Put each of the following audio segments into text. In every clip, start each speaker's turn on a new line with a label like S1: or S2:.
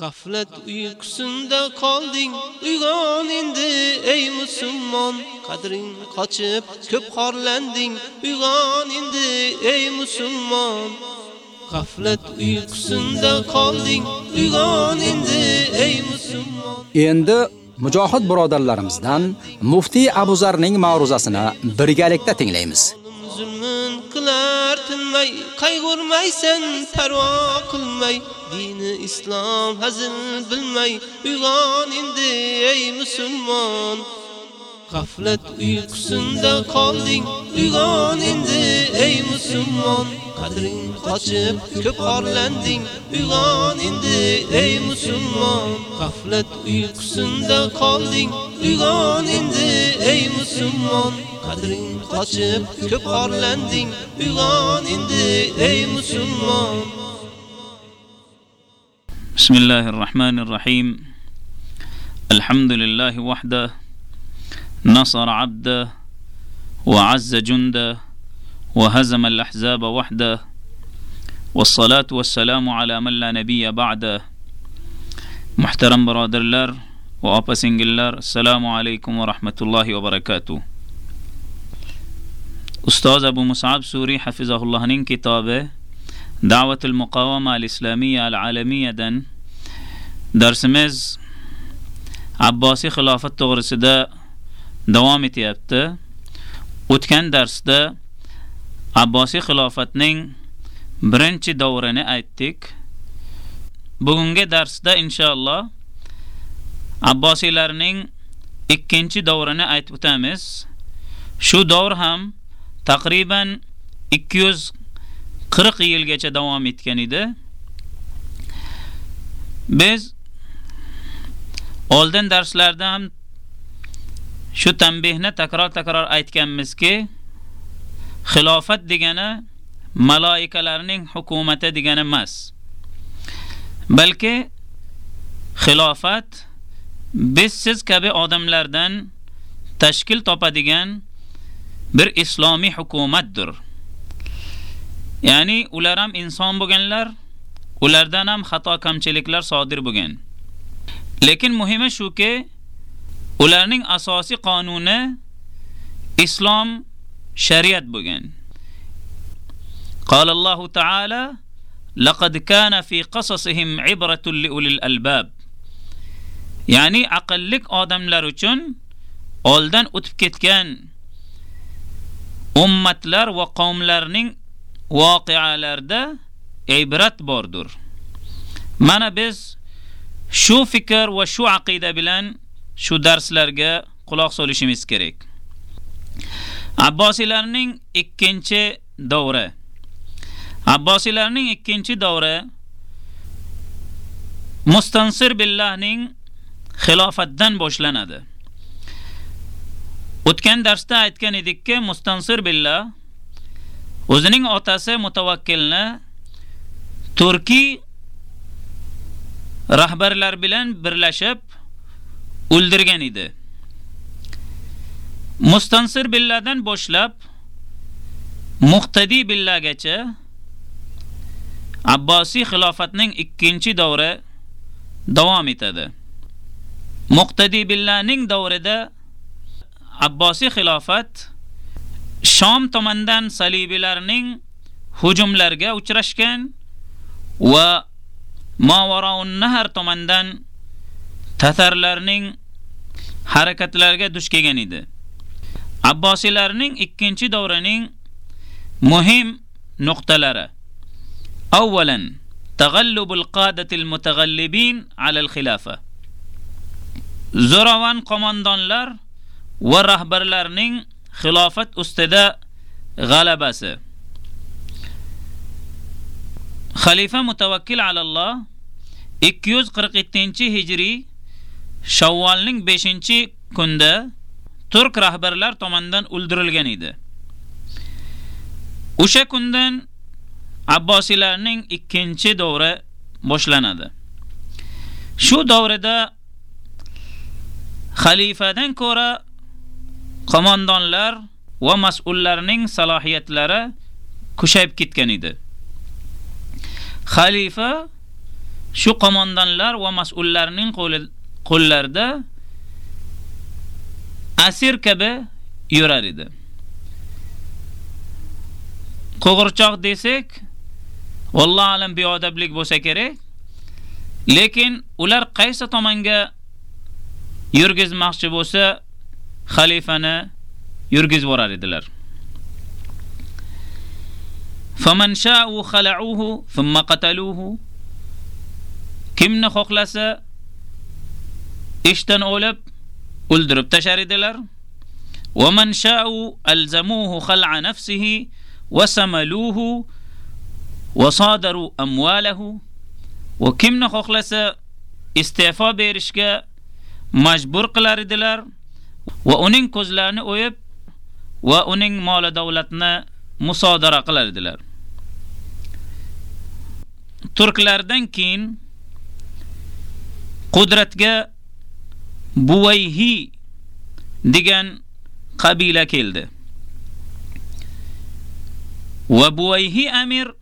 S1: G'aflat uyqusinda qolding, uyg'on endi ey musulmon, qadring qochib ko'p xorlanding, uyg'on endi ey musulmon. G'aflat uyqusinda qolding, uyg'on endi ey musulmon.
S2: Endi mujohid birodarlarimizdan Muftiy Abuzarning ma'ruzasini birgalikda tinglaymiz.
S1: zulmun qilmay qayg'urmaysan parvo qilmay. Dini islom hazil bilmay uyg'on endi ey musulmon. G'aflat uyqusinda qolding uyg'on endi ey musulmon. Qadring qochib ko'p orlanding uyg'on endi ey musulmon. G'aflat uyqusinda qolding uyg'on endi ey musulmon. Qadring qochib ko'p orlanding uyg'on endi ey musulmon
S3: بسم الله الرحمن الرحيم الحمد لله وحده نصر عبده وعز جنده وهزم الأحزاب وحده والصلاة والسلام على من لا نبي بعده محترم برادرلر وأبا سنجلر السلام عليكم ورحمة الله وبركاته أستاذ ustoz abu musab suriy hafizahullohning kitobi davatul muqavama al islamiya al alamiyadan darsimiz abbosiy xilofat to'g'risida davom etyapti. O'tgan darsda abbosiy xilofatning birinchi davrini aytdik. Bugungi darsda inshaalloh abbosiylarning ikkinchi davrini aytib o'tamiz. Shu davr ham taqriban 240 yilgacha davom etgan edi. Biz oldin darslarda ham shu tanbehni takror-takror aytganmizki, xilofat degani malaikalarning hukumati degani emas. Balki xilofat biz siz kabi odamlardan tashkil topadigan bir islomiy hukumatdir. Ya'ni ular ham inson bo'lganlar, ulardan ham xato kamchiliklar sodir bo'lgan. Lekin muhimi shuki, ularning asosiy qonuni islom shariat bo'lgan. Qalallohu taala: "Laqad kana fi qasasihim ibratun li ulil albab." Ya'ni aqllik odamlar uchun oldan o'tib ketgan ummatlar va qavmlarning voqealarida ibrat bordir. Mana biz shu fikr va shu aqida bilan shu darslarga quloq solishimiz kerak. Abbosiylarning ikkinchi davri. Abbosiylarning ikkinchi davri Mustansir billahning xilofatdan boshlanadi. O'tgan darsda aytgan edikki, Mustansir billah o'zining otasi Mutawakkilni Turkiy rahbarlar bilan birlashib o'ldirgan edi. Mustansir billahdan boshlab Muqtadi billagacha Abbosiy xilofatning ikkinchi davri davom etadi. Muqtadi billaning davrida Abbosiy xilofat Shom tomonidan salibiylarning hujumlarga uchrashgan va Mavaraun Nahar tomonidan tatarlarning harakatlarga duch kelgan edi. Abbosiylarning ikkinchi davrining muhim nuqtalari. Avvalan, taghallubul qadatil mutaghallibin ala al-khilafa. Zo'ravan qo'mondonlar va rahbarlarning xilofat ustida g'alabasi. Xalifa mutawakkil alalloh 247-hijriy Shavvolning 5-kunda turk rahbarlar tomonidan o'ldirilgan edi. O'sha kundan Abbosilarning ikkinchi davri boshlanadi. Shu davrida xalifadan ko'ra qo'mondonlar va mas'ullarning salohiyatlari kushayib ketgan edi. Xalifa shu qo'mondonlar va mas'ullarning qo'llarida asir kabi yurar edi. Qo'g'irchoq desak, vallohu alam beodoblik bo'lsa kerak, lekin ular qaysi tomonga yurgizmoqchi bo'lsa, xalifani yurgizib borar edilar. Faman sha'u khala'uhu thumma qataluhu kimni xohlasa ishdan olib o'ldirib tashar edilar. Va man sha'u alzamuhu khal'a nafsihi wa samaluhu va sadaru amwalahu va kimni xohlasa iste'fo berishga majbur qilar edilar va uning ko'zlarini o'yib va uning mol davlatni musodara qilardilar. Turklardan keyin qudratga Buvayhi degan qabila keldi. Va Buvayhi amir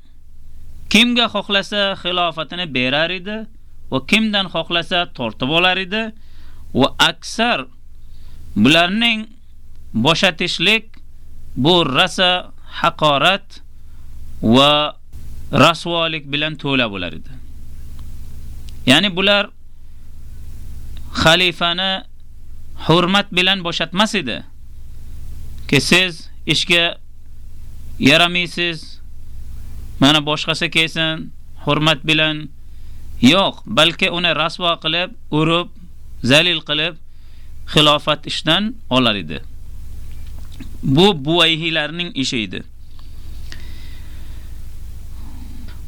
S3: kimga xohlasa xilofatini berar edi va kimdan xohlasa tortib olar edi va aksar bularning boshatishlik bu rasa haqorat va rasvolik bilan to'la bo'lar edi. Ya'ni bular xalifani hurmat bilan boshatmas edi. Ki siz ishga yaramaysiz. Mana boshqasi kelsin, hurmat bilan yo'q, balki uni rasvo qilib, urib, zalil qilib xilofat ishdan olar edi. Bu buvayhilarning ishi edi.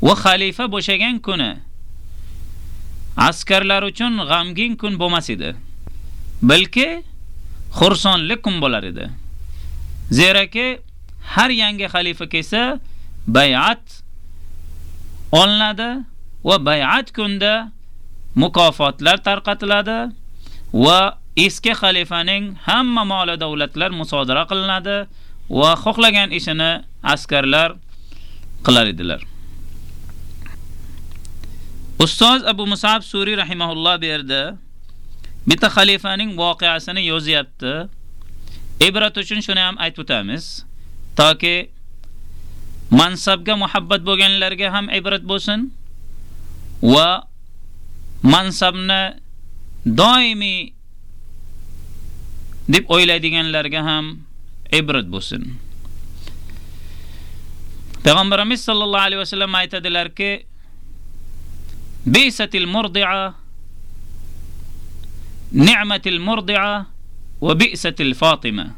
S3: Va xalifa bo'shagan kuni askarlar uchun g'amgin kun bo'lmas edi. Balki xursonlik kun bo'lar edi. Zeraki har yangi xalifa kelsa bay'at olinadi va bay'at kunda mukofotlar tarqatiladi va eski xalifaning hamma mol davlatlar musodara qilinadi va xohlagan ishini askarlar qilar edilar. Ustoz Abu Musab Suri rahimahulloh berdi. Bitta xalifaning voqeasini yozyapti. Ibrat uchun shuni ham aytib o'tamiz. Toki mansabga muhabbat bo'lganlarga ham ibrat bo'lsin va mansabni doimiy deb o'ylaydiganlarga ham ibrat bo'lsin. Payg'ambarimiz sollallohu alayhi vasallam aytadilarki, Bisatil murdi'a ni'matil murdi'a va bisatil Fatima.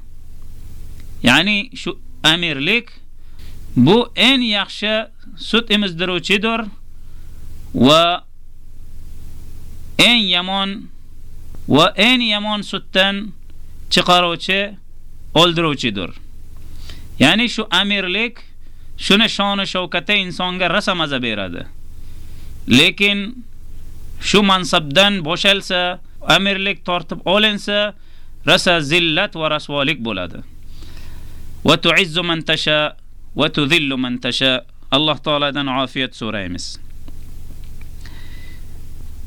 S3: Ya'ni shu amirlik bu eng yaxshi sut emizdiruvchidir va eng yomon va eng yomon sutdan chiqaruvchi o'ldiruvchidir. Ya'ni shu amirlik shuni shoni shavkata insonga rasa maza beradi. Lekin shu mansabdan bo'shalsa, amirlik tortib olinsa, rasa zillat va rasvolik bo'ladi. Va tu'izzu man tasha va tudhillu man tasha. Alloh taoladan afiyat so'raymiz.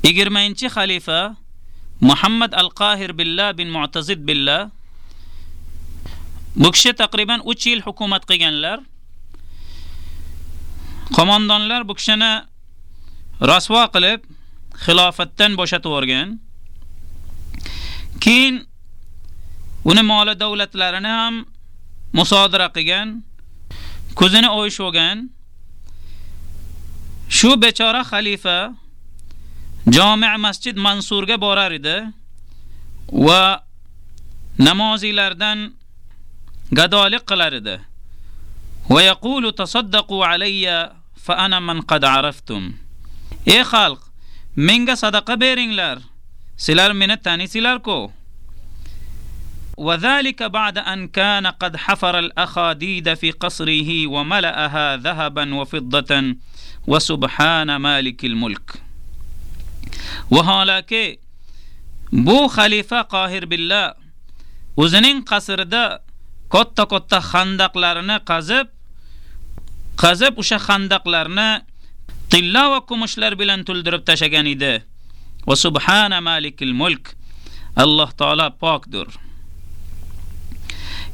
S3: 20-xalifa Muhammad al-Qahir billah bin Mu'tazid billah bu kishi taqriban 3 yil hukumat qilganlar. Qo'mondonlar bu kishini rasvo qilib xilofatdan bo'shatib o'rgan. Keyin uni mol davlatlarini ham musodara qilgan, ko'zini o'yish olgan. Shu bechora xalifa Jami' masjid Mansurga borar edi va namoziylardan gadolik qilar edi. Va yaqulu tasaddaqu alayya fa ana man qad araftum. Ey xalq, menga sadaqa beringlar. Sizlar meni tanisizlar-ku. وذلك بعد أن كان قد حفر الأخاديد في قصره وملأها ذهبا وفضة وسبحان مالك الملك Vaholaki bu xalifa Qohir billah o'zining qasrida katta-katta xandaqlarini qazib, qazib o'sha xandaqlarni tilla va kumushlar bilan to'ldirib tashagan edi. Va subhana malikil mulk. Alloh taolo pokdir.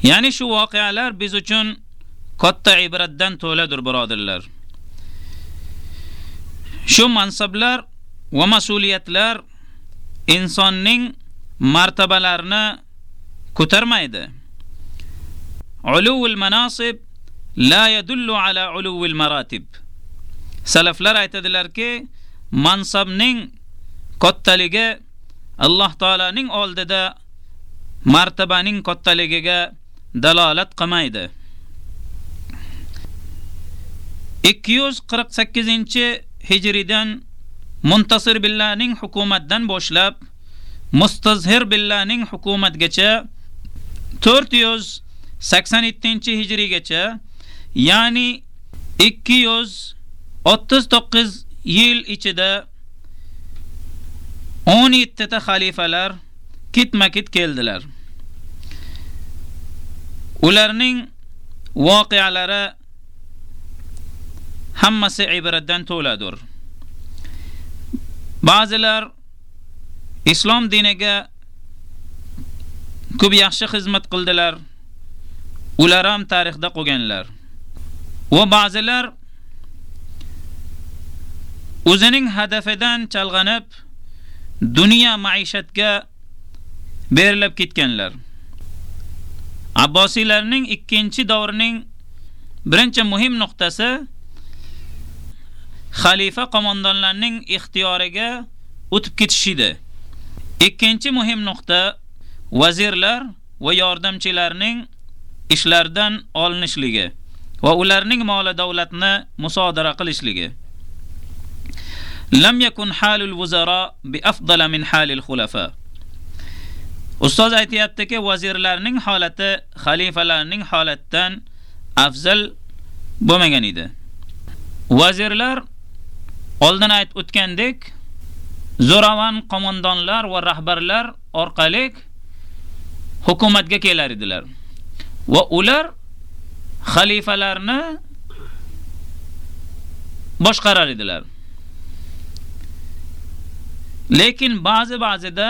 S3: Ya'ni shu voqealar biz uchun katta ibratdan to'ladir, birodarlar. Shu mansablar va mas'uliyatlar insonning martabalarini ko'tarmaydi. Uluvul manasib la yadullu ala uluvil maratib. Salaflar aytadilarki, mansabning kattaligi Alloh taolaning oldida martabaning kattaligiga dalolat qilmaydi. 248-hijridan Muntasir billaning hukumatdan boshlab Mustazhir billaning hukumatgacha 487-hijrigacha, ya'ni 239 yil ichida 17 ta xalifalar ketma-ket keldilar. Ularning voqealari hammasi ibratdan to'ladir. Ba'zilar islom diniga ko'p yaxshi xizmat qildilar. Ular ham tarixda qolganlar. Va ba'zilar o'zining hadafidan chalg'anib dunyo maishatga berilib ketganlar. Abbosiylarning ikkinchi davrining birinchi muhim nuqtasi xalifa qo'mondonlarning ixtiyoriga o'tib ketishidir. Ikkinchi muhim nuqta vazirlar va yordamchilarning ishlardan olinishligi va ularning mol davlatni musodara qilishligi. Lam yakun halul wuzara bi afdala min halil khulafa. Ustoz aytayaptiki, vazirlarning holati xalifalarning holatidan afzal bo'lmagan edi. Vazirlar oldin aytib o'tgandek, zo'ravon qo'mondonlar va rahbarlar orqali hukumatga kelar edilar. Va ular xalifalarni boshqarar edilar. Lekin ba'zi ba'zida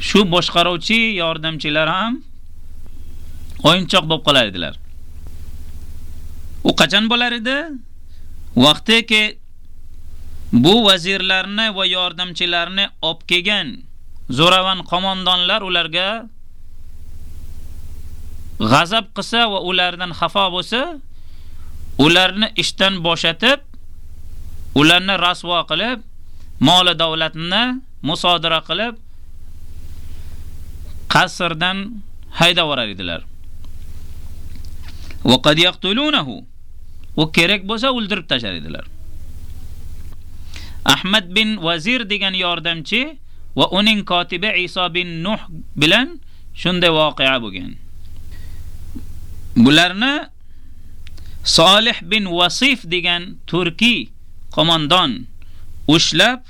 S3: shu boshqaruvchi yordamchilar ham o'yinchoq bo'lib qolar edilar. U qachon bo'lar edi? Vaqtiki bu vazirlarni va yordamchilarni olib kelgan zo'ravan qo'mondonlar ularga g'azab qilsa va ulardan xafa bo'lsa, ularni ishdan bo'shatib, ularni rasvo qilib, mol davlatni musodara qilib, qasrdan haydab yuborar edilar. Va qad yaqtulunahu. U kerak bo'lsa o'ldirib tashlar edilar. Ahmad bin Vazir degan yordamchi va uning kotibi Iso bin Nuh bilan shunday voqea bo'lgan. Bularni Solih bin Wasif degan turki qo'mondon ushlab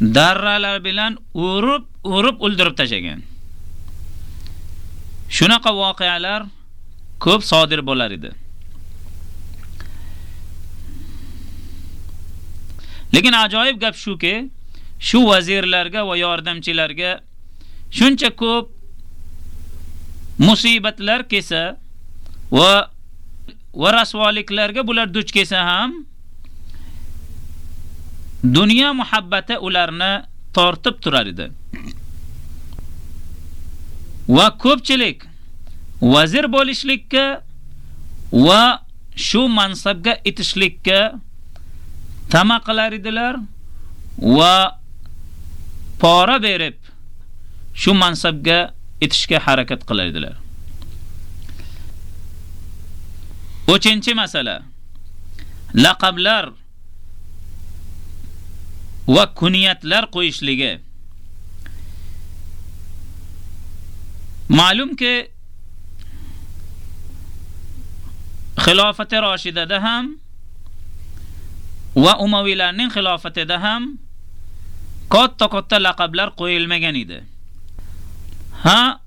S3: darralar bilan urib urib o'ldirib tashagan. Shunaqa voqealar ko'p sodir bo'lar edi. Lekin ajoyib gap shuki, shu vazirlarga va yordamchilarga shuncha ko'p musibatlar kelsa va va rasvoliklarga bular duch kelsa ham dunyo muhabbati ularni tortib turar edi. Va ko'pchilik vazir bo'lishlikka va shu mansabga etishlikka tama qilar edilar va pora berib shu mansabga etishga harakat qilar edilar. 3-masala laqablar va kuniyatlar qo'yishligi. Ma'lumki xilofati Roshidada ham va Umaviylarning xilofatida ham katta-katta laqablar qo'yilmagan edi. Ha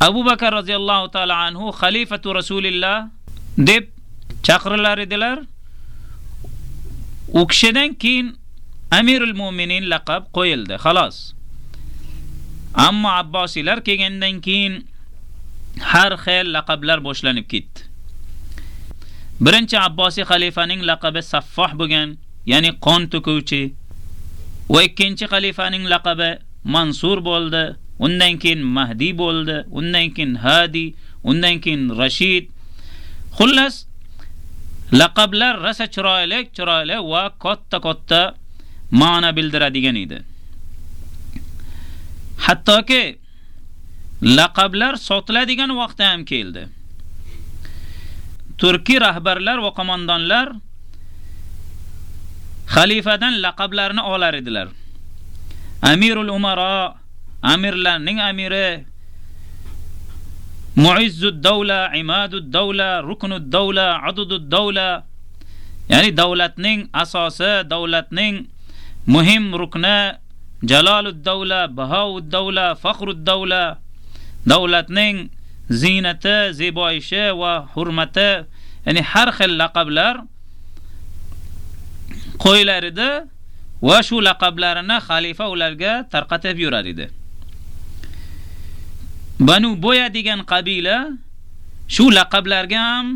S3: Abu Bakr radhiyallohu ta'ala anhu xalifatu Rasulillah deb chaqirilar edilar. U kishidan keyin Amirul Mu'minin laqab qo'yildi, xolos. Ammo Abbosiylar kelgandan keyin har xil laqablar boshlanib ketdi. Birinchi Abbosiy xalifaning laqabi Saffoh bo'lgan, ya'ni qon to'kuvchi. Va ikkinchi xalifaning laqabi Mansur bo'ldi. Undan keyin Mahdi bo'ldi, undan keyin Hadi, undan keyin Rashid. Xullas laqablar rasa chiroyli, chiroyli va katta-katta ma'no bildiradigan edi. Hattoki laqablar sotiladigan vaqt ham keldi. Turkiy rahbarlar va qo'mondonlar xalifadan laqablarni olar edilar. Amirul Umara, amirlarning amiri, Muizzud davla, Imadud davla, Ruknud davla, Adudud davla, ya'ni davlatning asosi, davlatning muhim rukni, Jalalud davla, Bahaud davla, Fakhrud davla, davlatning ziynati, zeboyishi va hurmati, ya'ni har xil laqablar qo'yilar edi va shu laqablarini xalifa ularga tarqatib yurar edi. Banu Boya degan qabila shu laqablarga ham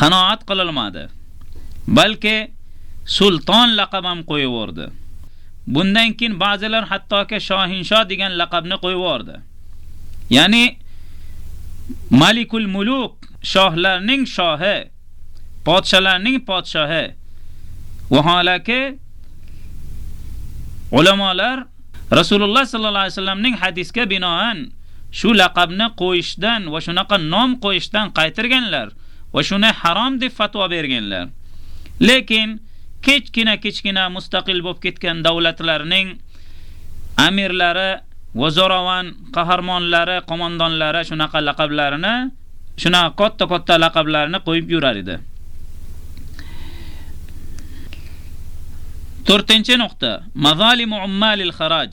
S3: qanoat qilolmadi. Balki sulton laqab ham qo'yib yubordi. Bundan keyin ba'zilar hattoki shohinshoh degan laqabni qo'yib yubordi. Ya'ni Malikul Muluk shohlarning shohi, podshalarning podshohi. Vaholaki ulamolar Rasululloh sallallohu alayhi vasallamning hadisga binoan shu laqabni qo'yishdan va shunaqa nom qo'yishdan qaytirganlar va shuni harom deb fatvo berganlar. Lekin kechkina kechkina mustaqil bo'lib ketgan davlatlarning amirlari vazorovan qahramonlari, qo'mondonlari shunaqa laqablarini, shunaqa katta-katta laqablarni qo'yib yurar edi. 4 nuqta. Mazalimu ummalil xaraj.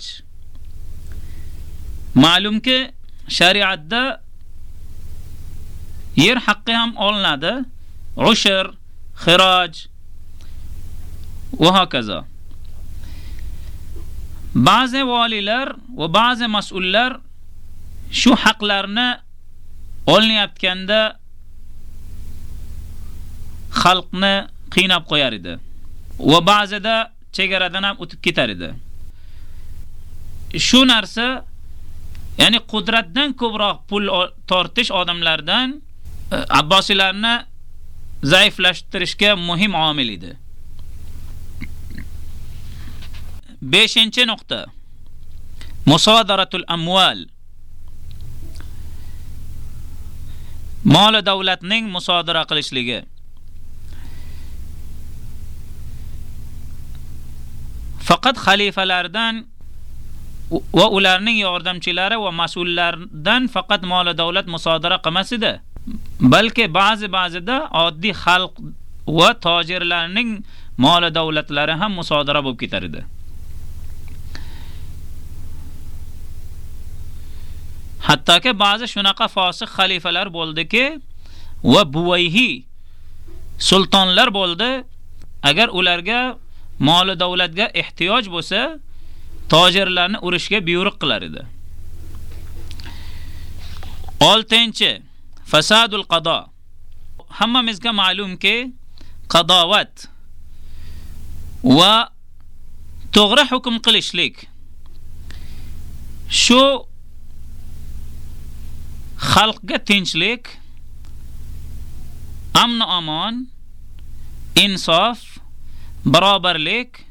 S3: Ma'lumki shariatda yer haqqi ham olinadi. Ushr kharaj va hokazo. Ba'zi valilar va ba'zi mas'ullar shu haqlarni olinayotganda xalqni qiynab qo'yar edi va ba'zida chegaradan ham o'tib ketar edi. Shu narsa ya'ni qudratdan ko'proq pul tortish odamlardan Abbosilarni Abbosiylarni zaiflashtirishga muhim omil edi. 5-nuqta. Musodaratul amwal. Mol davlatning musodara qilishligi. Faqat xalifalardan va ularning yordamchilari va mas'ullardan faqat mol davlat musodara qilmas edi. Balki ba'zi ba'zida oddiy xalq va tojirlarning mol davlatlari ham musodara bo'lib ketar edi. Hattoki ba'zi shunaqa fosiq xalifalar bo'ldiki va buvayhi sultonlar bo'ldi. Agar ularga mol davlatga ehtiyoj bo'lsa, tojirlarni urushga buyruq qilar edi. 6. Fasadul qado. Hammamizga ma'lumki, qadovat va to'g'ri hukm qilishlik shu xalqga tinchlik, amn omon, insof barobarlik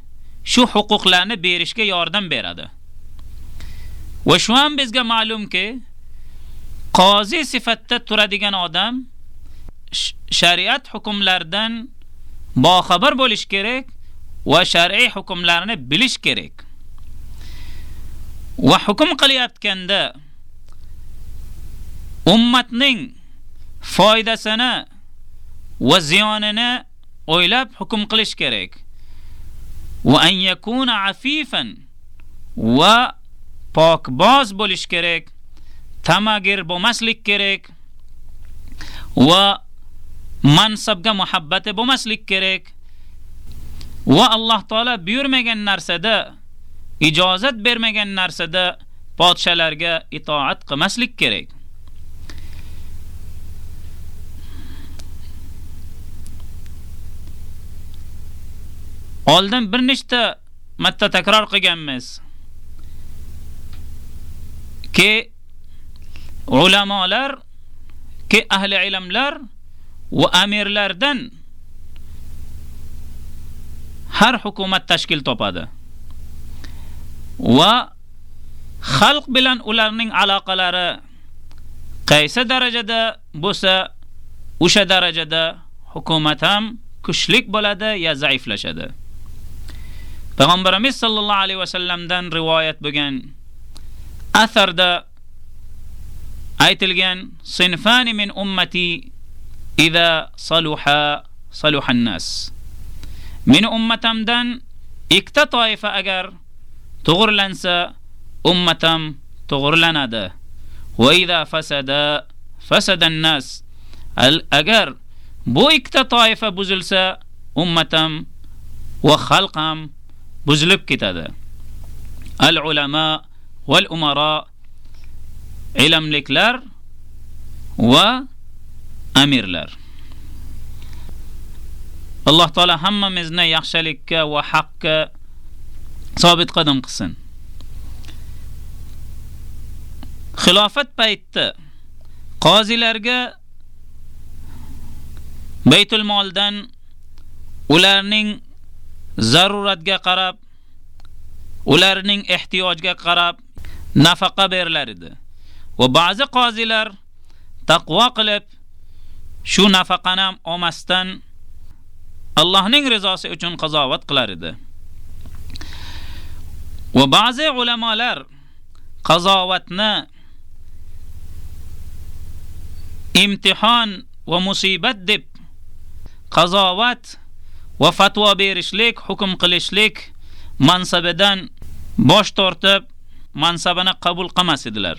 S3: shu huquqlarni berishga yordam beradi. Va shu ham bizga ma'lumki, qozi sifatida turadigan odam shariat hukmlaridan boxabar bo'lish kerak va shar'iy hukmlarni bilish kerak. Va hukm qilayotganda ummatning foydasini va ziyonini o'ylab hukm qilish kerak. Va an yakuna afifan va pokboz bo'lish kerak. Tamagir bo'lmaslik kerak. Va mansabga muhabbati bo'lmaslik kerak va Alloh taolo buyurmagan narsada ijozat bermagan narsada podshalarga itoat qilmaslik kerak. Oldin bir nechta marta takror qilganmiz. Ki ulamolar, ki ahli ilmlar va amirlardan har hukumat tashkil topadi. Va xalq bilan ularning aloqalari qaysi darajada bo'lsa, o'sha darajada hukumat ham kuchlik bo'ladi ya zaiflashadi. Payg'ambarimiz sollallohu alayhi vasallamdan rivoyat bo'lgan asarda aytilgan sinfani min ummati idza saluha saluhan nas. Meni ummatamdan ikkita toifa agar to'g'rilansa, ummatam to'g'rilanadi. Va idza fasada fasada an-nas. Agar bu ikkita toifa buzilsa, ummatam va xalq ham buzilib ketadi. Al ulama val umara ilmliklar va amirlar. Alloh taolo hammamizni yaxshilikka va haqqa sobit qadam qilsin. Xilofat paytida qozilarga Baytul moldan ularning zaruratga qarab, ularning ehtiyojiga qarab nafaqa berilar edi. Va ba'zi qozilar taqvo qilib shu nafaqani ham olmasdan Allohning rizosi uchun qazovat qilar edi. Va ba'zi ulamolar qazovatni imtihon va musibat deb qazovat va fatvo berishlik, hukm qilishlik mansabidan bosh tortib, mansabini qabul qilmas edilar.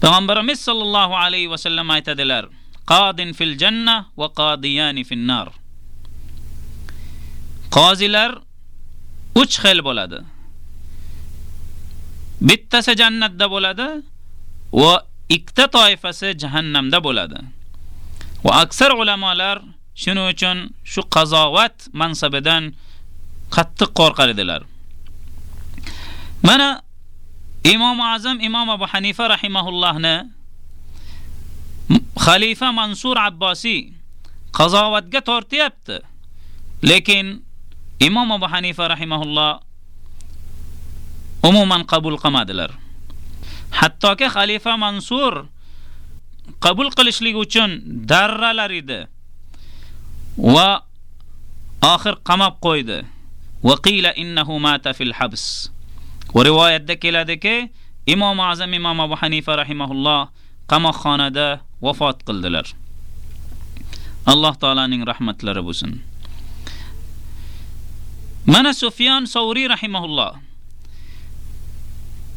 S3: Payg'ambarimiz sollallohu alayhi va sallam aytadilar: "Qadin fil janna va qadiyani fin nar." Qozilar 3 xil bo'ladi. Bittasi jannatda bo'ladi va ikkita toifasi jahannamda bo'ladi. Va aksar ulamolar shuning uchun shu qazovat mansabidan qattiq qo'rqar edilar. Mana Imom Azam Imom Abu Hanifa rahimahullohni xalifa Mansur Abbosiy qazovatga tortiyapti. Lekin Imom Abu Hanifa rahimahulloh umuman qabul qilmadilar. Hattoki xalifa Mansur qabul qilishlik uchun darralar edi. Va oxir qamab qo'ydi. Va qila innahu mata fil habs. Va rivoyatda keladiki, Imom Azam Imom Abu Hanifa rahimahulloh qamoqxonada vafot qildilar. Alloh taolaning rahmatlari bo'lsin. Mana Sufyan Savri rahimahulloh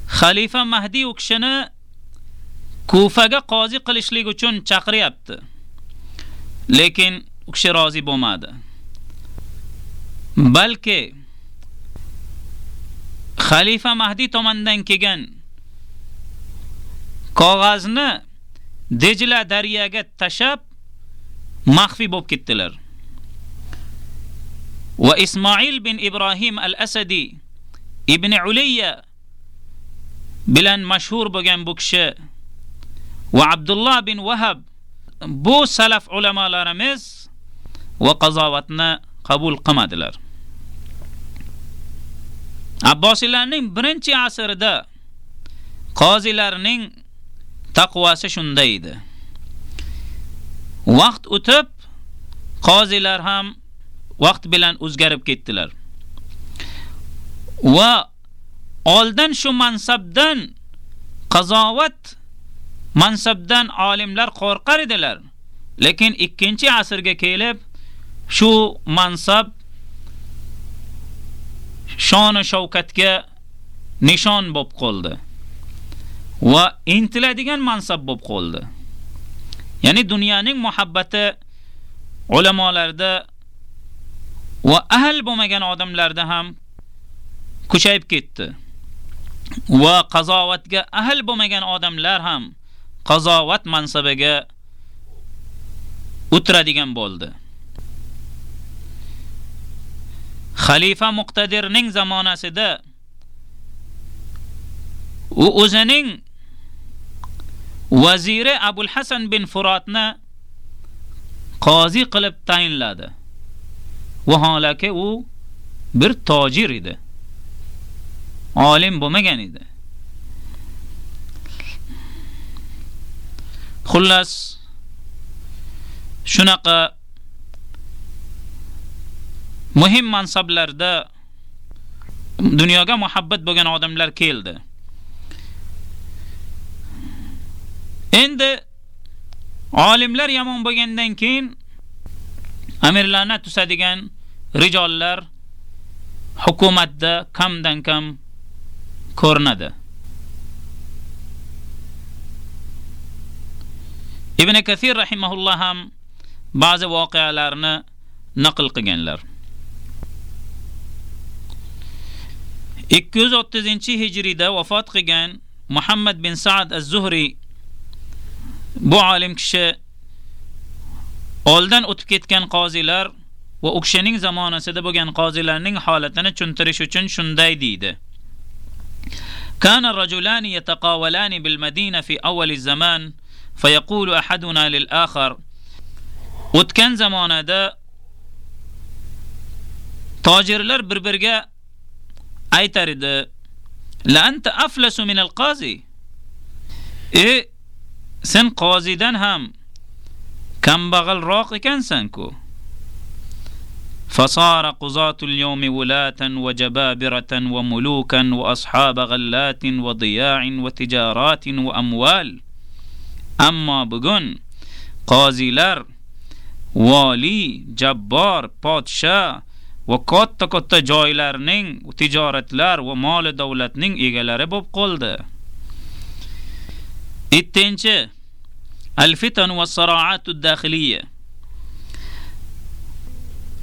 S3: Xalifa Mahdi u kishini Kufaga qozi qilishlik uchun chaqiryapti. Lekin u kishi rozi bo'lmadi. Balki Xalifa Mahdi tomonidan kelgan qog'ozni Dejla daryoga tashab maxfi bo'lib ketdilar. Va Ismoil bin Ibrohim al-Asadi ibn Ulayya bilan mashhur bo'lgan bu kishi va Abdullah bin Wahab bu salaf ulamolarimiz va qazovatni qabul qilmadilar. Abbosiylarning 1-asrida qozilarning taqvosi shunday edi. Vaqt o'tib qozilar ham vaqt bilan o'zgarib ketdilar. Va oldin shu mansabdan qazovat mansabdan olimlar qo'rqar edilar. Lekin 2-asrga kelib shu mansab shon va shavkatga nishon bo'lib qoldi. va intiladigan mansab bo'lib qoldi. Ya'ni dunyoning muhabbati ulamolarda va ahl bo'lmagan odamlarda ham kuchayib ketdi. Va qazovatga ahl bo'lmagan odamlar ham qazovat mansabiga o'tiradigan bo'ldi. Xalifa Muqtadirning zamonasida u o'zining vaziri Abul Hasan bin Furatni qozi qilib tayinladi. Vaholaki u bir tojir edi. Olim bo'lmagan edi. Xullas shunaqa muhim mansablarda dunyoga muhabbat bo'lgan odamlar keldi. Endi olimlar yomon bo'lgandan keyin amirlarni tusadigan rijollar hukumatda kamdan kam ko'rinadi. Ibn Kathir rahimahulloh ham ba'zi voqealarni naql qilganlar. 230-hijriyada vafot qilgan Muhammad bin Sa'd az-Zuhri bu olim kishi oldin o'tib ketgan qozilar va u kishining zamonasida bo'lgan qozilarning holatini tushuntirish uchun shunday deydi. Kana rajulan yataqawalan bil Madina fi awwal az-zaman فيقول أحدنا للآخر وتكن زمانا دا تاجر لر بربرغا أي ترد؟ لأنت أفلس من القاضي. إيه سن قاضي دن هم. كم بغل راق كان سنكو. فصار قضاة اليوم ولاة وجبابرة وملوكا وأصحاب غلات وضياع وتجارات وأموال. ammo bugun qozilar vali jabbor podsha va katta katta joylarning tijoratlar va moli davlatning egalari bo'lib qoldi 7-chi al-fitan va saraatu daxiliya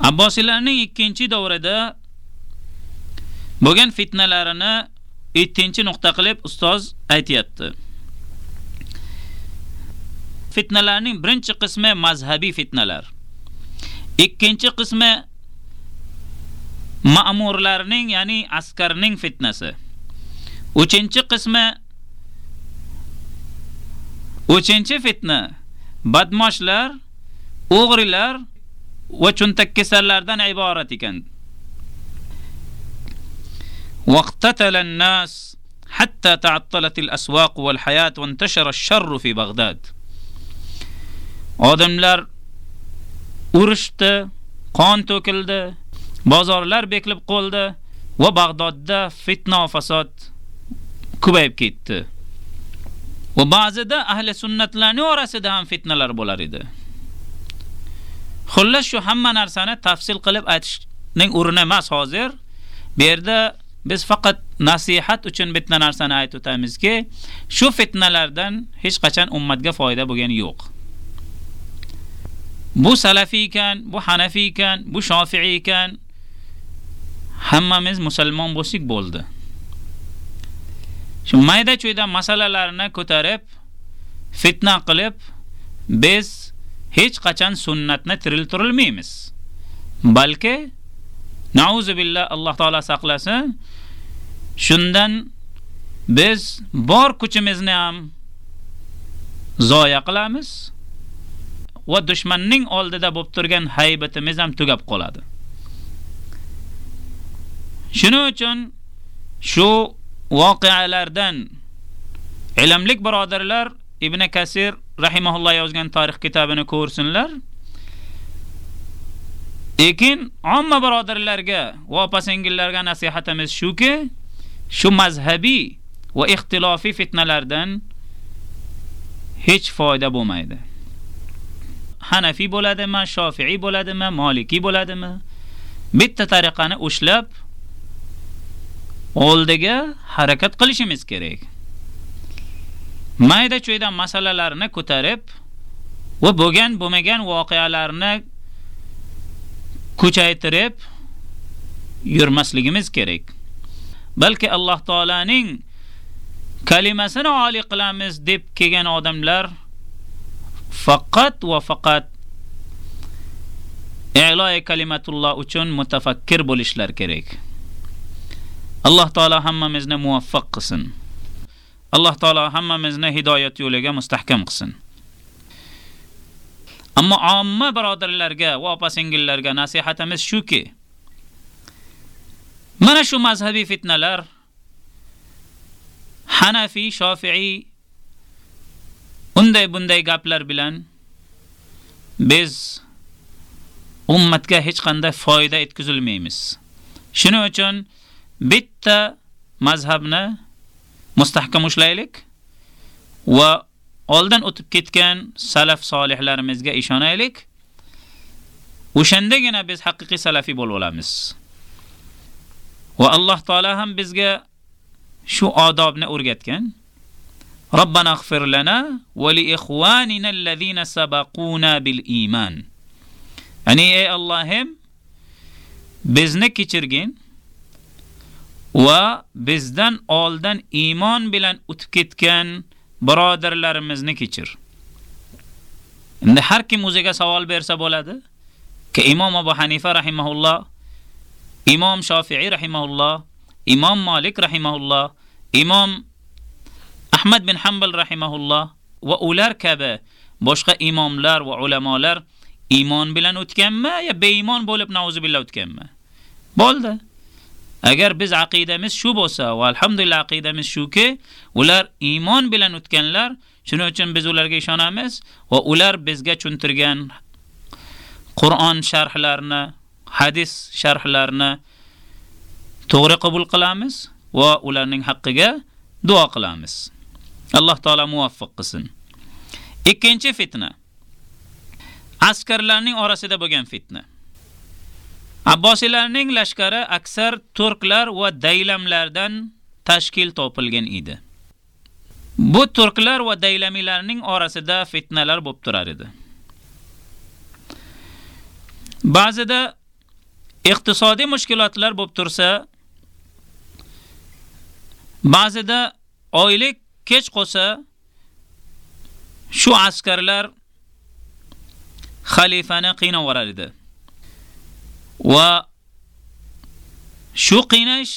S3: Abbosilarning ikkinchi davrida bo'lgan fitnalarini 7-chi nuqta qilib ustoz aytayapti. Fitnalarning birinchi qismi mazhabiy fitnalar. Ikkinchi qismi ma'murlarning, ya'ni askarning fitnasi. Uchinchi qismi Uchinchi fitna badmoshlar, o'g'rilar va chuntak kasallardan iborat ekan. وقتتل الناس حتى تعطلت الأسواق والحياة وانتشر الشر في بغداد odamlar urushdi, qon to'kildi, bozorlar bekilib qoldi va Bag'dodda fitna va fasod ko'payib ketdi. Va ba'zida ahli sunnatlarning orasida ham fitnalar bo'lar edi. Xullas shu hamma narsani tafsil qilib aytishning o'rni emas hozir. Bu yerda biz faqat nasihat uchun bitta narsani aytib o'tamizki, shu fitnalardan hech qachon ummatga foyda bo'lgani yo'q. Bu salafiy ekan, bu hanafiy ekan, bu shofiiy ekan, hammamiz musulmon bo'lsak bo'ldi. Shu mayda-chuyda masalalarni ko'tarib, fitna qilib, biz hech qachon sunnatni tiriltirilmaymiz. Balki nauzu billah Alloh taolo saqlasin, shundan biz bor kuchimizni ham zoya qilamiz va dushmanning oldida bo'lib turgan haybatimiz ham tugab qoladi. Shuning uchun shu voqealardan ilmlik birodarlar Ibn Kasir rahimahulloh yozgan tarix kitobini ko'rsinlar. Lekin omma birodarlarga va opa-singillarga nasihatimiz shuki, shu mazhabiy va ixtilofiy fitnalardan hech foyda bo'lmaydi. Hanafi bo'ladimi, Shofi'i bo'ladimi, Maliki bo'ladimi? Bitta tariqani ushlab oldiga harakat qilishimiz kerak. mayda-chuyda masalalarni ko'tarib va bo'lgan bo'lmagan voqealarni kuchaytirib yurmasligimiz kerak. Balki Alloh taolaning kalimasini oliy qilamiz deb kelgan odamlar faqat va faqat i'loi kalimatulloh uchun mutafakkir bo'lishlar kerak. Alloh taolo hammamizni muvaffaq qilsin. Alloh taolo hammamizni hidoyat yo'liga mustahkam qilsin. Ammo omma birodarlarga va opa-singillarga nasihatimiz shuki, mana shu mazhabiy fitnalar Hanafi, Shofi'i unday bunday gaplar bilan biz ummatga hech qanday foyda yetkazilmaymiz. Shuning uchun bitta mazhabni mustahkam ushlaylik va oldin o'tib ketgan salaf solihlarimizga ishonaylik. O'shandagina biz haqiqiy salafiy bo'lib olamiz. Va Alloh taolo ham bizga shu odobni o'rgatgan. Robbana ighfir lana va li ikhwanina allazina sabaquna bil iman. Ya'ni ey Allohim bizni kechirgin va bizdan oldin iymon bilan o'tib ketgan birodarlarimizni kechir. Endi har kim o'ziga savol bersa bo'ladi. Ki Imom Abu Hanifa rahimahulloh, Imom Shofi'i rahimahulloh, Imom Malik rahimahulloh, Imom Ahmad bin Hanbal rahimahulloh va ular kabi boshqa imomlar va ulamolar iymon bilan o'tganmi yo beiymon bo'lib nauzubillah o'tganmi? Bo'ldi. Agar biz aqidamiz shu bo'lsa va alhamdulillah aqidamiz shuki, ular iymon bilan o'tganlar, shuning uchun biz ularga ishonamiz va ular bizga tushuntirgan Qur'on sharhlarini, hadis sharhlarini to'g'ri qabul qilamiz va ularning haqqiga duo qilamiz. Alloh taolo muvaffaq qilsin. Ikkinchi fitna. Askarlarning orasida bo'lgan fitna. Abbosiylarning lashkari aksar turklar va daylamlardan tashkil topilgan edi. Bu turklar va daylamilarning orasida fitnalar bo'lib turar edi. Ba'zida iqtisodiy mushkilotlar bo'lib tursa, ba'zida oylik kech qolsa, shu askarlar xalifani qiynab yurar edi. Va shu qiynash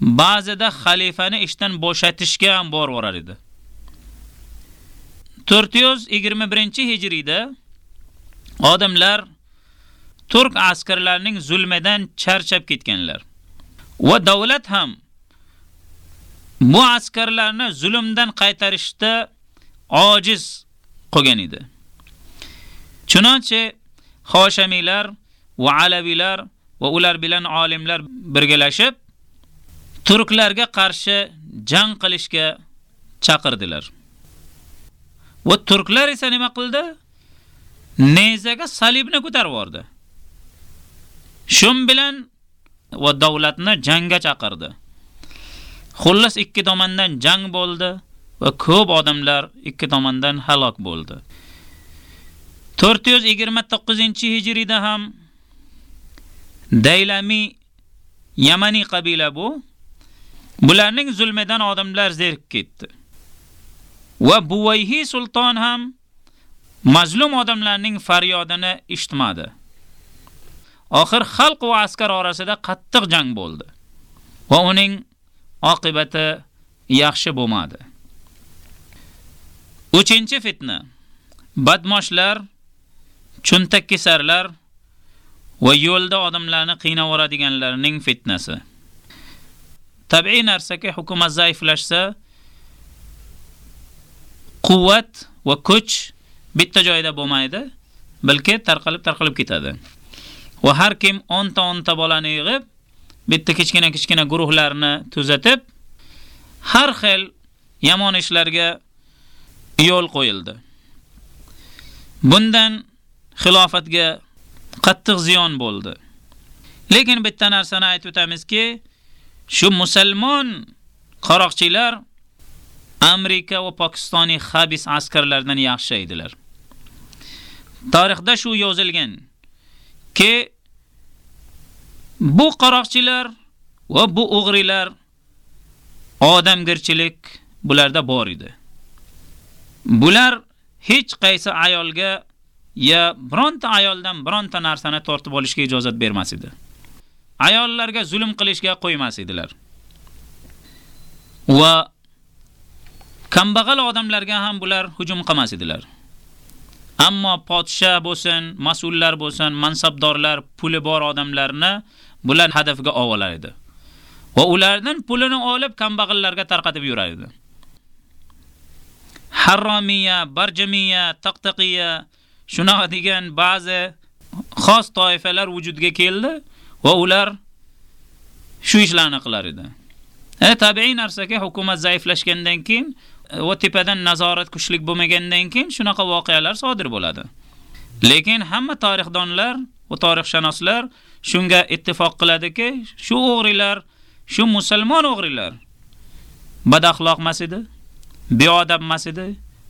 S3: ba'zida xalifani ishdan bo'shatishga ham bor borar edi. 421-hijriyda odamlar turk askarlarining zulmidan charchab ketganlar. Va davlat ham bu askarlarni zulmdan qaytarishda ojiz qolgan edi. Chunonchi Xoshamilar va Alaviylar va ular bilan olimlar birgalashib turklarga qarshi jang qilishga chaqirdilar. Va turklar esa nima qildi? Nezaga salibni ko'tarib bordi. Shum bilan va davlatni jangga chaqirdi. Xullas ikki tomondan jang bo'ldi va ko'p odamlar ikki tomondan halok bo'ldi. 429-hijriyda ham Daylami Yamani qabila bu. Bularning zulmidan odamlar zerikib ketdi. Va Buvayhi sulton ham mazlum odamlarning faryodini eshitmadi. Oxir xalq va askar orasida qattiq jang bo'ldi. Va uning oqibati yaxshi bo'lmadi. 3-fitna. Badmoshlar, chuntak kesarlar va yo'lda odamlarni qiynavoradiganlarning fitnasi. Tabiiy narsaki hukumat zaiflashsa, quvvat va kuch bitta joyda bo'lmaydi, balki tarqalib-tarqalib ketadi. Va har kim 10 ta 10 ta bolani yig'ib, bitta kichkina-kichkina guruhlarni tuzatib, har xil yomon ishlarga yo'l qo'yildi. Bundan xilofatga qattiq ziyon bo'ldi. Lekin bitta narsani aytib o'tamizki, shu musulmon qaroqchilar Amerika va Pokistoniy xabis askarlardan yaxshi edilar. Tarixda shu yozilgan ki bu qaroqchilar va bu o'g'rilar odamgirchilik bularda bor edi. Bular hech qaysi ayolga ya bironta ayoldan bironta narsani tortib olishga ijozat bermas edi. Ayollarga zulm qilishga qo'ymas edilar. Va kambag'al odamlarga ham bular hujum qilmas edilar. Ammo podsha bo'lsin, mas'ullar bo'lsin, mansabdorlar, puli bor odamlarni bular hadafga ovolar edi. Va ulardan pulini olib kambag'allarga tarqatib yurar edi. Harromiya, barjamiya, taqtaqiya shunaqa degan ba'zi xos toifalar vujudga keldi va ular shu ishlarni qilar edi. E, tabiiy narsaki hukumat zaiflashgandan keyin e, va tepadan nazorat kuchlik bo'lmagandan keyin shunaqa voqealar sodir bo'ladi. Lekin hamma tarixdonlar va tarixshunoslar shunga ittifoq qiladiki, shu o'g'rilar, shu musulmon o'g'rilar badaxloq emas edi, beodab emas edi,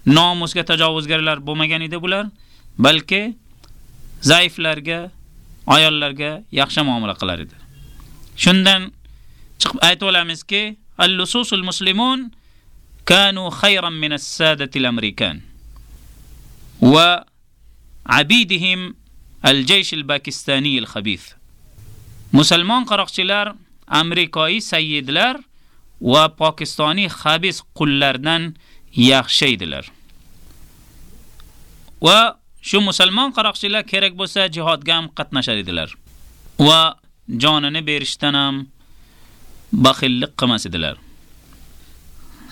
S3: nomusga tajovuzgarlar bo'lmagan edi bular, balki zaiflarga, ayollarga yaxshi muomala qilar edi. Shundan chiqib aytib olamizki, al-lususul muslimun kanu khayran min as-sadati al-amerikan va abidihim al-jaysh al-pakistani al-khabith. Musulmon qaroqchilar Amerikoi sayyidlar va Pokistoniy xabis qullardan yaxshi edilar. Va shu musulmon qaroqchilar kerak bo'lsa jihodga ham qatnashar edilar. Va jonini berishdan ham baxillik qilmas edilar.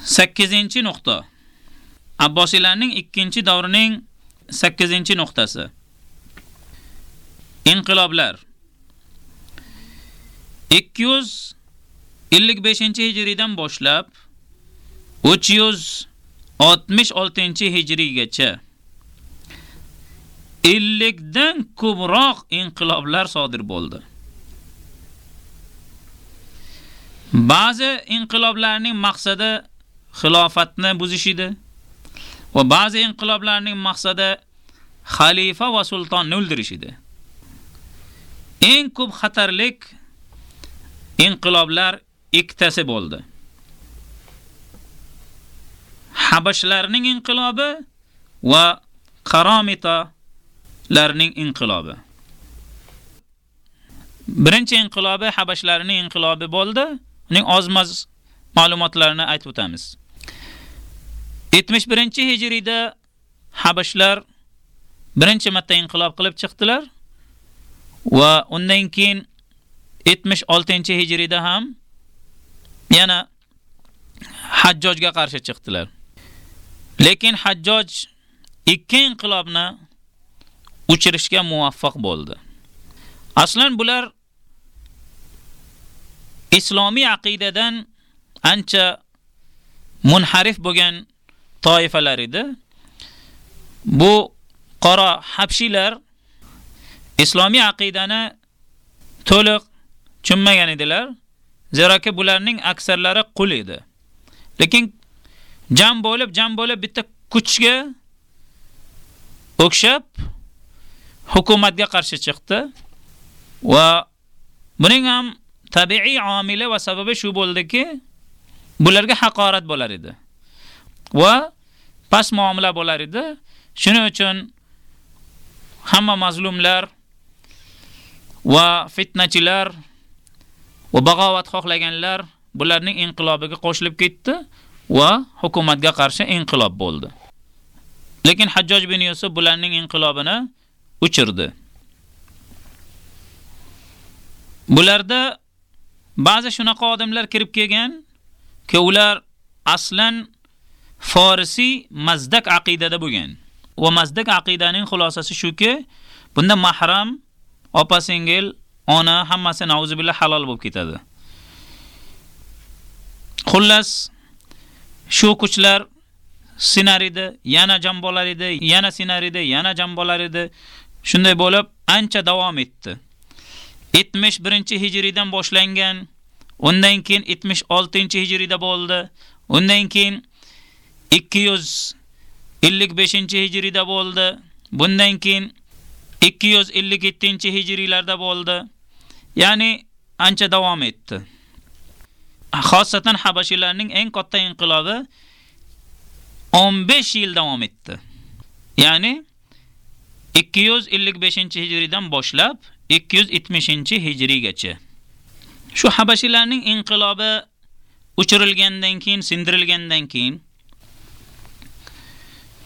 S3: 8-nuqta. Abbosiylarning 2-davrining 8-nuqtasi. Inqiloblar 255-hijriydan boshlab 366-hijriygacha 50 dan ko'proq inqiloblar sodir bo'ldi. Ba'zi inqiloblarning maqsadi xilofatni buzish edi va ba'zi inqiloblarning maqsadi xalifa va sultonni o'ldirish edi. Eng ko'p xatarlik inqiloblar ikkitasi bo'ldi. Habashlarning inqilobi va Qaromitalarning inqilobi. Birinchi inqilobi Habashlarning inqilobi bo'ldi. Uning ozmaz ma'lumotlarini aytib o'tamiz. 71-hijriyda Habashlar birinchi marta inqilob qilib chiqdilar va undan keyin 76-hijriyda ham yana Hajjojga qarshi chiqdilar. Lekin Hajjoj ikki inqilobni o'chirishga muvaffaq bo'ldi. Aslan bular islomiy aqidadan ancha munharif bo'lgan toifalar edi. Bu qora habshilar islomiy aqidani to'liq tushunmagan edilar. Zeroki bularning aksarlari qul edi. Lekin jam bo'lib, jam bo'lib bitta kuchga o'xshab hukumatga qarshi chiqdi va buning ham tabiiy omili va sababi shu bo'ldiki, bularga haqorat bo'lar edi. Va past muomala bo'lar edi. Shuning uchun hamma mazlumlar va fitnachilar va bag'ovat xohlaganlar bularning inqilobiga qo'shilib ketdi va hukumatga qarshi inqilob bo'ldi. Lekin Hajjoj ibn Yusuf bularning inqilobini o'chirdi. Bularda ba'zi shunaqa odamlar kirib kelgan, ki ular aslan Farisi mazdak aqidada bo'lgan. Va mazdak aqidaning xulosasi shuki, bunda mahram, opa-singil, ona hammasi nauzubillah halol bo'lib ketadi. Xullas shu kuchlar sinar edi, yana jam bo'lar edi, yana sinar edi, yana jam bo'lar edi. Shunday bo'lib ancha davom etdi. 71-hijriydan boshlangan, undan keyin 76-hijriyda bo'ldi. Undan keyin 255-hijriyda bo'ldi. Bundan keyin 257-hijriylarda bo'ldi. Ya'ni ancha davom etdi. Xosatan Habashilarning eng katta inqilobi 15 yil davom etdi. Ya'ni 255-hijriydan boshlab 270-hijriygacha. Shu Habashilarning inqilobi uchirilgandan keyin, sindirilgandan keyin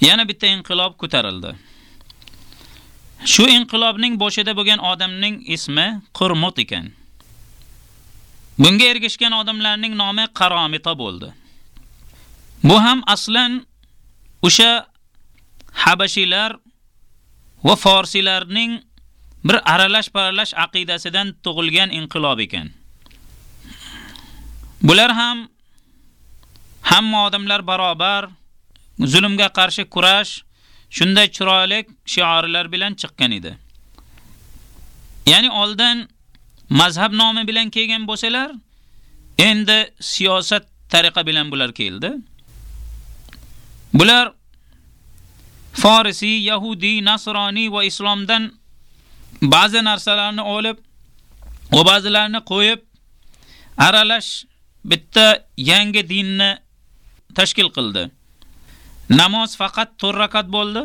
S3: yana bitta inqilob ko'tarildi. Shu inqilobning boshida bo'lgan odamning ismi Qurmut ekan. Bunga ergishgan odamlarning nomi Qaromita bo'ldi. Bu ham aslan o'sha Habashilar va Forsilarning bir aralash-paralash aqidasidan tug'ilgan inqilob ekan. Bular ham hamma odamlar barobar zulmga qarshi kurash shunday chiroyli shiorlar bilan chiqqan edi. Ya'ni oldin mazhab nomi bilan kelgan bo'lsalar, endi siyosat tariqa bilan bular keldi. Bular Farisi, Yahudi, Nasroni va islomdan ba'zi narsalarni olib va ba'zilarini qo'yib aralash bitta yangi dinni tashkil qildi. Namoz faqat 4 rakat bo'ldi.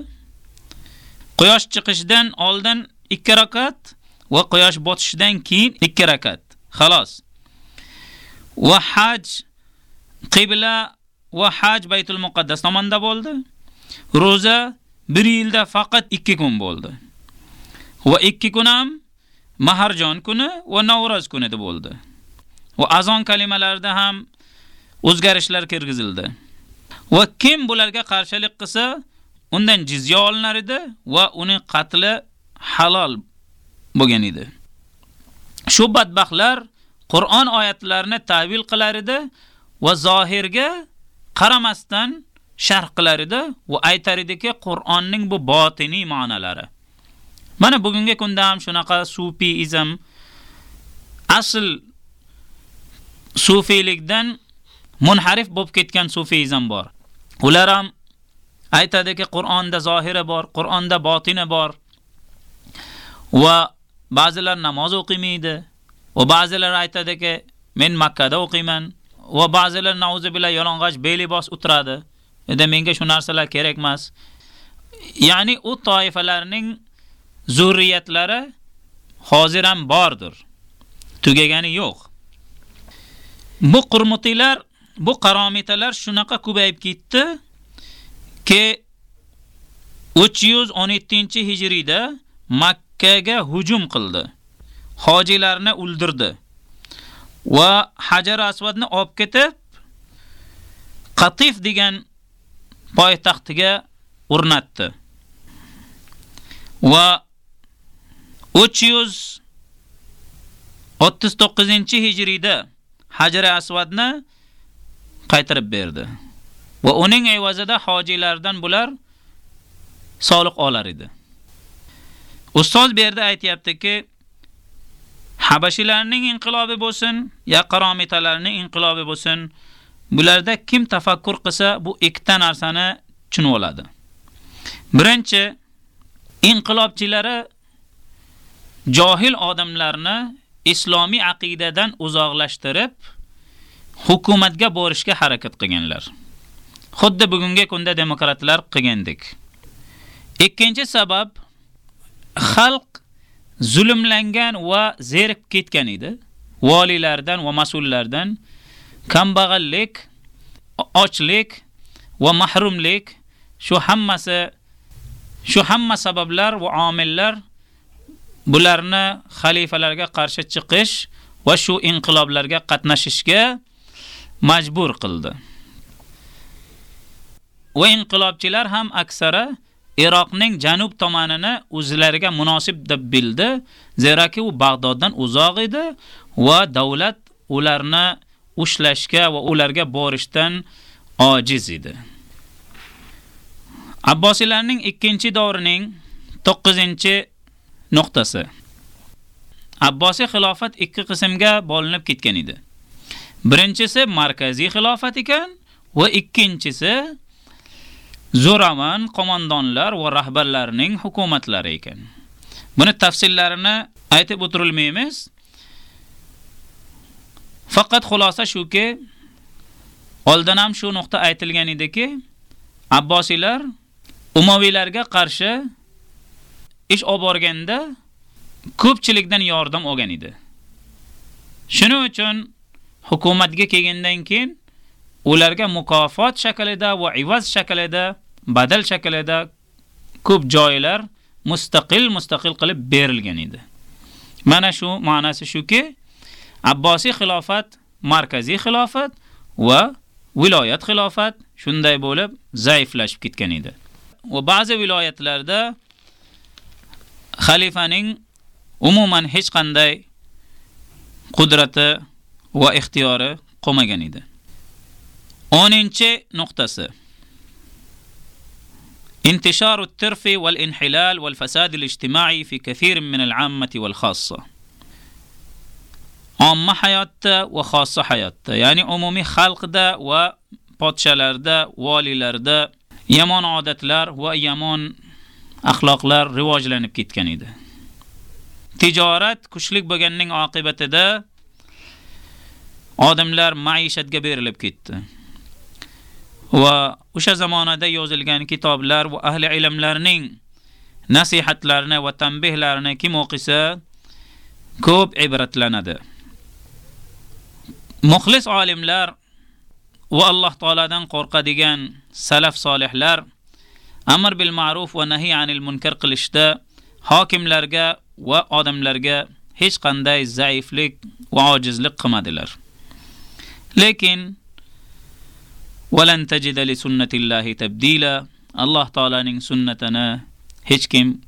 S3: Quyosh chiqishidan oldin 2 rakat va quyosh botishidan keyin 2 rakat. Xolos. Va haj qibla va haj Baytul Muqaddas tomonda bo'ldi. Roza 1 yilda faqat 2 kun bo'ldi. Va 2 kun ham Maharjon kuni va Navro'z kunida bo'ldi. Va azon kalimalarida ham o'zgarishlar kirgizildi. Va kim bularga qarshilik qilsa, undan jizya olinar edi va uning qatli halol bo'lgan edi. Shu badbaxtlar Qur'on oyatlarini ta'vil qilar edi va zohirga qaramasdan sharh qilar edi va aytar ediki, Qur'onning bu botiniy ma'nolari. Mana bugungi kunda ham shunaqa sufizm asl sufiylikdan munharif bo'lib ketgan sufizm bor. Ular ham aytadiki, Qur'onda zohiri bor, Qur'onda botini bor. Va ba'zilar namoz o'qimaydi, va ba'zilar aytadiki, men Makka da o'qiyman, va ba'zilar nauzi bilan yalang'och belibos o'tiradi. Endi menga shu narsalar kerak emas. Ya'ni u toifalarning zurriyatlari hozir ham bordir. Tugagani yo'q. Bu qurmutilar, bu qaromitalar shunaqa ko'payib ketdi ki 317-hijriyda Makkaga hujum qildi. Hojilarni o'ldirdi va Hajar Aswadni olib ketib Qatif degan poytaxtiga o'rnatdi. Va 339-hijriyda Hajar Aswadni qaytarib berdi. Va uning evazida hojilardan bular soliq olar edi. Ustoz berdi aytayaptiki, Habashilarning inqilobi bo'lsin, ya qaromitalarning inqilobi bo'lsin, bularda kim tafakkur qilsa, bu ikkita narsani tushunib oladi. Birinchi, inqilobchilari johil odamlarni islomiy aqidadan uzoqlashtirib, hukumatga borishga harakat qilganlar. Xuddi bugungi kunda demokratlar qilgandek. Ikkinchi sabab xalq zulmlangan va zerib ketgan edi. Valilardan va mas'ullardan kambag'allik, ochlik va mahrumlik shu hammasi shu hamma sabablar va omillar bularni xalifalarga qarshi chiqish va shu inqiloblarga qatnashishga majbur qildi. Va inqilobchilar ham aksara Iroqning janub tomonini o'zlariga munosib deb bildi, zeraki u Bag'doddan uzoq edi va davlat ularni ushlashga va ularga borishdan ojiz edi. Abbosiylarning 2-davrining 9-nuqtasi. Abbosiy xilofat ikki qismga bo'linib ketgan edi. Birinchisi markaziy xilofat ekan va ikkinchisi zo'raman qo'mondonlar va rahbarlarning hukumatlari ekan. Buni tafsillarini aytib o'tirilmaymiz. Faqat xulosa shuki, oldin ham shu nuqta aytilgan ediki, Abbosiylar Umaviylarga qarshi ish olib borganda ko'pchilikdan yordam olgan edi. Shuning uchun hukumatga kelgandan keyin ularga mukofot shaklida va ivaz shaklida, badal shaklida ko'p joylar mustaqil mustaqil qilib berilgan edi. Mana shu ma'nosi shuki, Abbosiy xilofat markaziy xilofat va viloyat xilofat shunday bo'lib zaiflashib ketgan edi. Va ba'zi viloyatlarda xalifaning umuman hech qanday qudrati va ixtiyori qolmagan edi. 10-nuqtasi انتشار الترف والانحلال والفساد الاجتماعي في كثير من العامة والخاصة omma hayotda va xossa hayotda, ya'ni umumiy xalqda va podshalarda, valilarda yomon odatlar va yomon axloqlar rivojlanib ketgan edi. Tijorat kuchlik bo'lganning oqibatida odamlar maishatga berilib ketdi. Va o'sha zamonada yozilgan kitoblar va ahli ilmlarning nasihatlarini va tanbehlarini kim o'qisa, ko'p ibratlanadi. Muxlis olimlar va Alloh taoladan qo'rqadigan salaf solihlar amr bil ma'ruf va nahiy anil munkar qilishda hokimlarga va odamlarga hech qanday zaiflik va ojizlik qilmadilar. Lekin walan tajida li sunnatillahi tabdila Alloh taolaning sunnatini hech kim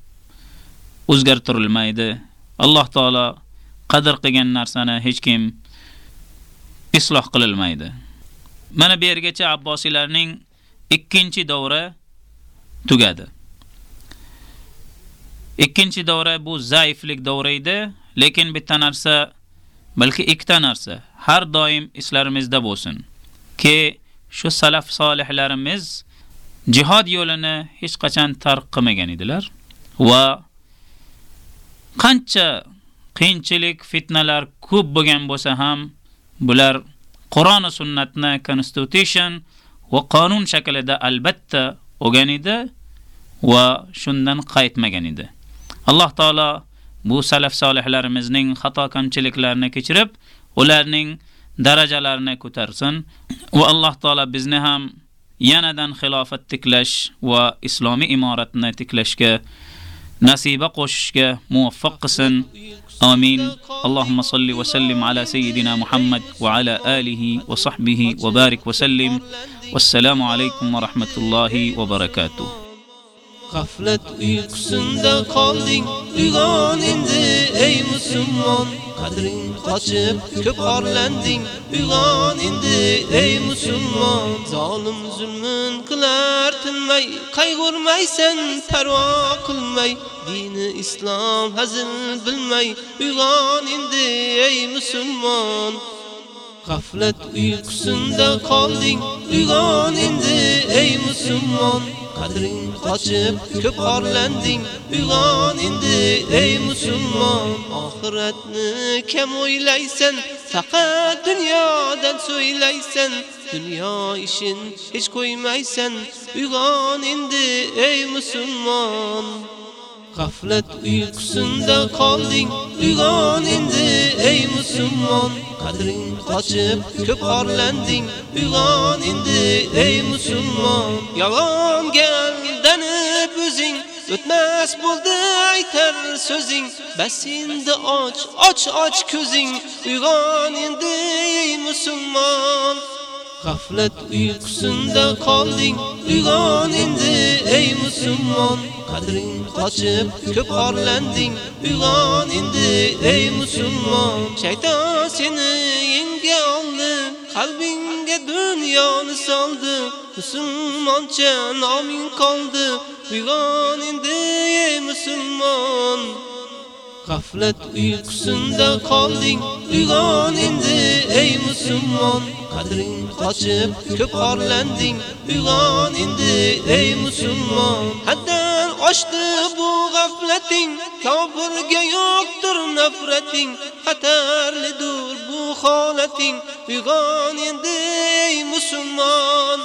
S3: o'zgartirilmaydi. Alloh taolo qadr qilgan narsani hech kim isloh qililmaydi. Mana bu yergacha Abbosiylarning ikkinchi davri tugadi. Ikkinchi davra bu zaiflik davri edi, lekin bitta narsa, balki ikkita narsa har doim islarimizda bo'lsin. Ki shu salaf solihlarimiz jihad yo'lini hech qachon tark qilmagan edilar va qancha qiyinchilik, fitnalar ko'p bo'lgan bo'lsa ham bular Qur'on va sunnatni constitution va qonun shaklida albatta o'gan va shundan qaytmagan edi. Alloh taolo bu salaf solihlarimizning xato kamchiliklarini kechirib, ularning darajalarini ko'tarsin va Alloh taolo bizni ham yanadan xilofat tiklash va islomiy imoratni tiklashga nasiba qo'shishga muvaffaq qilsin. Amin. Allohumma salli va sallim ala sayyidina Muhammad va ala alihi va sahbihi va barik va sallim. Assalomu alaykum va rahmatullohi va barakatuh.
S1: Gaflet uykusunda qolding uyg'on endi ey musulmon. Qadring qochib ko'p orlanding uyg'on endi ey musulmon. Zolim zulmun qilar tinmay qayg'urmaysan parvo qilmay. Dini islom hazil bilmay uyg'on endi ey musulmon. Gaflet uykusunda qolding uyg'on endi ey musulmon. Qadring qochib ko'p orlanding uyg'on endi ey musulmon. Oxiratni kam o'ylaysan faqat dunyodan so'ylaysan. Dunyo ishin hech qo'ymaysan uyg'on endi ey musulmon. Gaflet uykusunda qolding uyg'on endi ey musulmon qadring qochib ko'p orlanding uyg'on endi ey musulmon yolg'onga aldanib o'zing o'tmas bo'ldi aytar so'zing bas endi och och och ko'zing uyg'on endi ey musulmon Gaflet uykusunda qolding uyg'on endi ey musulmon qadring qochib ko'p orlanding uyg'on endi ey musulmon shayton seni yenga oldi qalbingga dunyoni soldi musulmoncha noming qoldi uyg'on endi ey musulmon Gaflet uykusunda qolding uyg'on endi ey musulmon qadring qochib ko'p orlanding uyg'on endi ey musulmon. Haddan oshdi bu g'aflating. Kofirga yo'qdir nafrating. Xatarlidir bu holating. Uyg'on endi ey musulmon.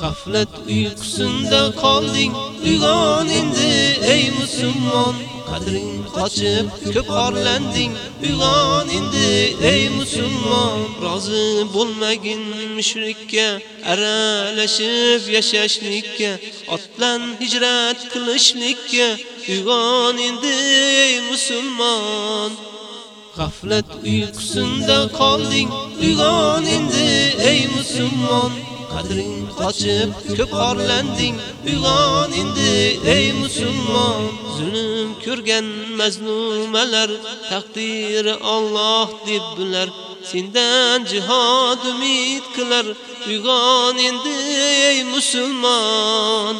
S1: Gaflet uykusunda qolding uyg'on endi ey musulmon. Qadring qochib ko'p orlanding uyg'on endi ey musulmon. Rozi bo'lmagin mushrikka aralashib yashashlikka. Otlan hijrat qilishlikka uyg'on endi ey musulmon. Gaflet uykusunda qolding uyg'on endi ey musulmon. Qadring qochib ko'p orlanding uyg'on endi ey musulmon zulm ko'rgan mazlumalar taqdiri Alloh deb bular sendan jihad umid qilar uyg'on endi ey musulmon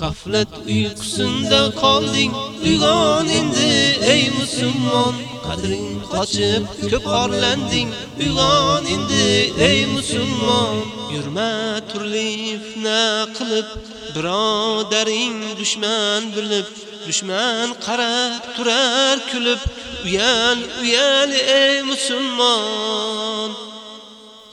S1: Gaflet uykusunda qolding uyg'on endi ey musulmon. Qadring qochib ko'p orlanding uyg'on endi ey musulmon. Yurma turli fitna qilib birodaring dushman bilib dushman qarab turar kulib uyal uyal ey musulmon.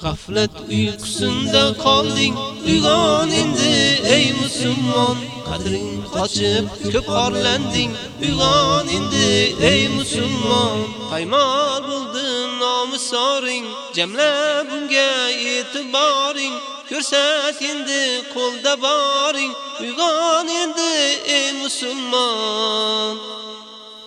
S1: Gaflet uykusunda qolding uyg'on endi ey musulmon. Qadring qochib ko'p orlanding uyg'on endi ey musulmon. Paymol bo'ldi nomusoring jamla bunga e'tiboring. Ko'rsat endi qo'lda boring uyg'on endi ey musulmon.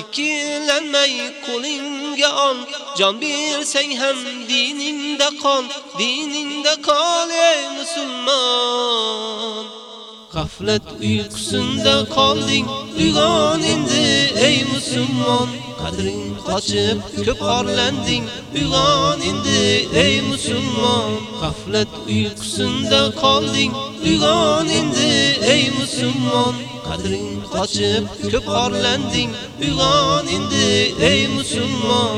S1: ikkilanmay qo'lingga ol jon bersang ham diningda qol diningda qol ey musulmon Gaflet uykusunda qolding uyg'on endi ey musulmon qadring qochib ko'p orlanding uyg'on endi ey musulmon Gaflet uykusunda qolding uyg'on endi ey musulmon qadring qochib ko'p qorlanding uyg'on endi ey musulmon